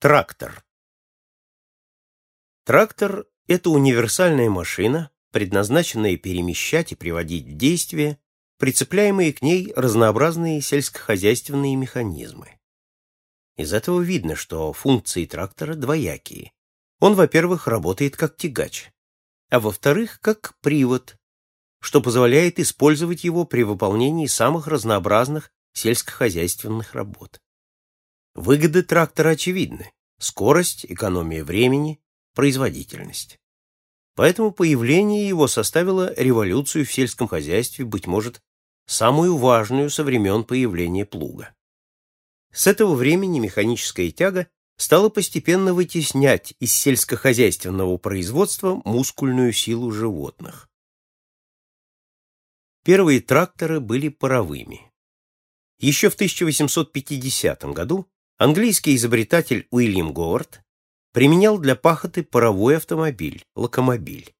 Трактор. Трактор – это универсальная машина, предназначенная перемещать и приводить в действие прицепляемые к ней разнообразные сельскохозяйственные механизмы. Из этого видно, что функции трактора двоякие. Он, во-первых, работает как тягач, а во-вторых, как привод, что позволяет использовать его при выполнении самых разнообразных сельскохозяйственных работ. Выгоды трактора очевидны. Скорость, экономия времени, производительность. Поэтому появление его составило революцию в сельском хозяйстве, быть может, самую важную со времен появления плуга. С этого времени механическая тяга стала постепенно вытеснять из сельскохозяйственного производства мускульную силу животных. Первые тракторы были паровыми. Еще в 1850 году Английский изобретатель Уильям Говард применял для пахоты паровой автомобиль, локомобиль.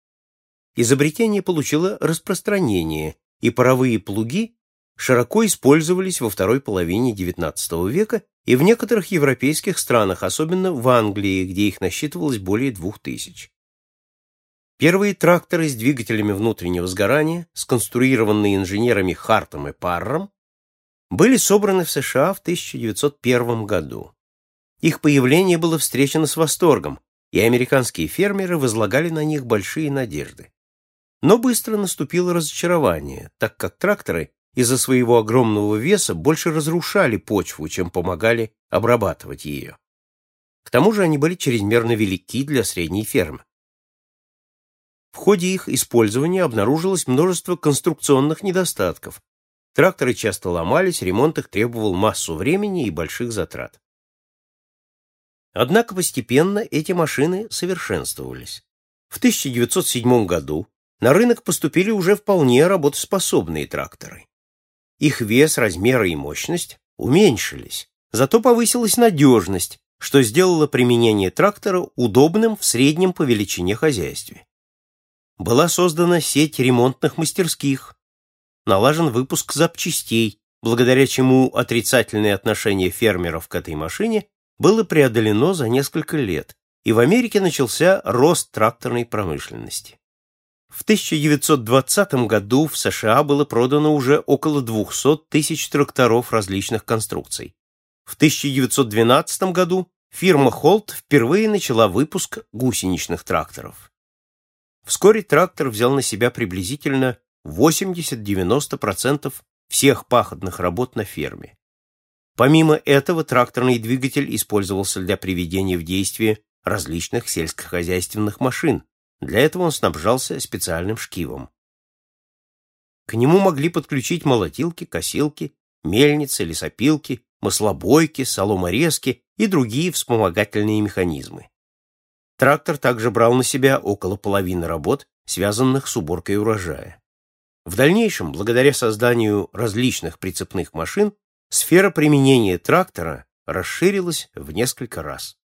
Изобретение получило распространение, и паровые плуги широко использовались во второй половине XIX века и в некоторых европейских странах, особенно в Англии, где их насчитывалось более двух тысяч. Первые тракторы с двигателями внутреннего сгорания, сконструированные инженерами Хартом и Парром, были собраны в США в 1901 году. Их появление было встречено с восторгом, и американские фермеры возлагали на них большие надежды. Но быстро наступило разочарование, так как тракторы из-за своего огромного веса больше разрушали почву, чем помогали обрабатывать ее. К тому же они были чрезмерно велики для средней фермы. В ходе их использования обнаружилось множество конструкционных недостатков, Тракторы часто ломались, ремонт их требовал массу времени и больших затрат. Однако постепенно эти машины совершенствовались. В 1907 году на рынок поступили уже вполне работоспособные тракторы. Их вес, размеры и мощность уменьшились, зато повысилась надежность, что сделало применение трактора удобным в среднем по величине хозяйстве. Была создана сеть ремонтных мастерских, налажен выпуск запчастей, благодаря чему отрицательное отношение фермеров к этой машине было преодолено за несколько лет, и в Америке начался рост тракторной промышленности. В 1920 году в США было продано уже около 200 тысяч тракторов различных конструкций. В 1912 году фирма Холт впервые начала выпуск гусеничных тракторов. Вскоре трактор взял на себя приблизительно 80-90% всех пахотных работ на ферме. Помимо этого, тракторный двигатель использовался для приведения в действие различных сельскохозяйственных машин. Для этого он снабжался специальным шкивом. К нему могли подключить молотилки, косилки, мельницы, лесопилки, маслобойки, соломорезки и другие вспомогательные механизмы. Трактор также брал на себя около половины работ, связанных с уборкой урожая. В дальнейшем, благодаря созданию различных прицепных машин, сфера применения трактора расширилась в несколько раз.